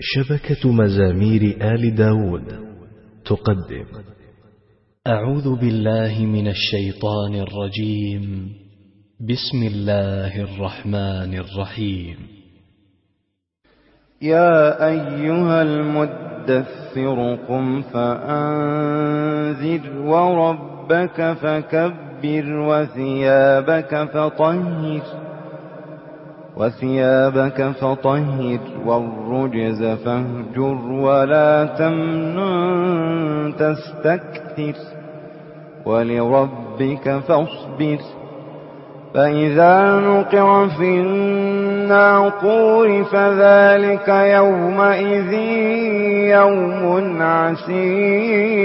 شبكة مزامير آل داود تقدم. أعوذ بالله من الشيطان الرجيم. بسم الله الرحمن الرحيم. يا أيها المدثر قم فأنذر وربك فكبر وثيابك فطهر. وثيابك فطهر والرجز فاهجر ولا تمنن تستكثر ولربك فاصبر فإذا نقر في الناقور فذلك يومئذ يوم عسير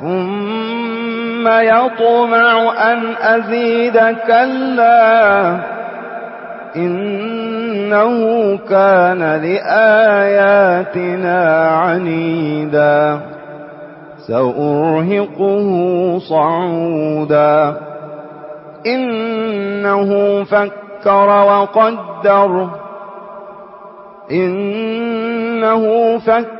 ثم يطمع أن أزيد كلا إنه كان لآياتنا عنيدا سأرهقه صعودا إنه فكر وقدر إنه فكر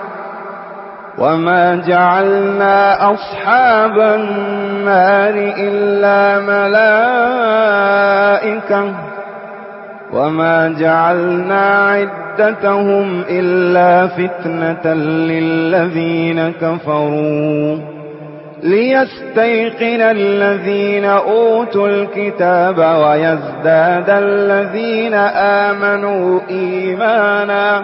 وما جعلنا أصحاب النار إلا ملائكة وما جعلنا عدتهم إلا فتنة للذين كفروا ليستيقن الذين أوتوا الكتاب ويزداد الذين آمنوا إيمانا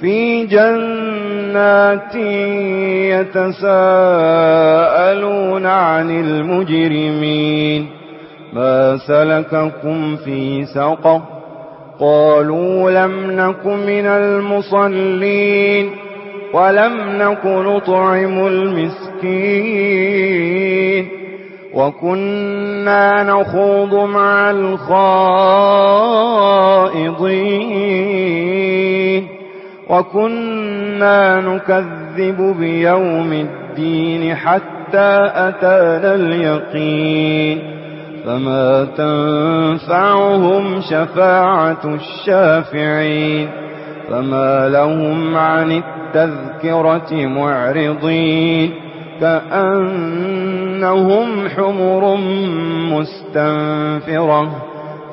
في جنات يتساءلون عن المجرمين. ما سلككم في سقه قالوا لم نك من المصلين. ولم نك نطعم المسكين. وكنا نخوض مع الخائضين. وكنا نكذب بيوم الدين حتى أتانا اليقين فما تنفعهم شفاعة الشافعين فما لهم عن التذكرة معرضين كأنهم حمر مستنفرة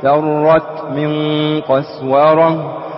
ثرت من قسوره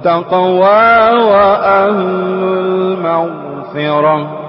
التقوى وأهل المغفرة.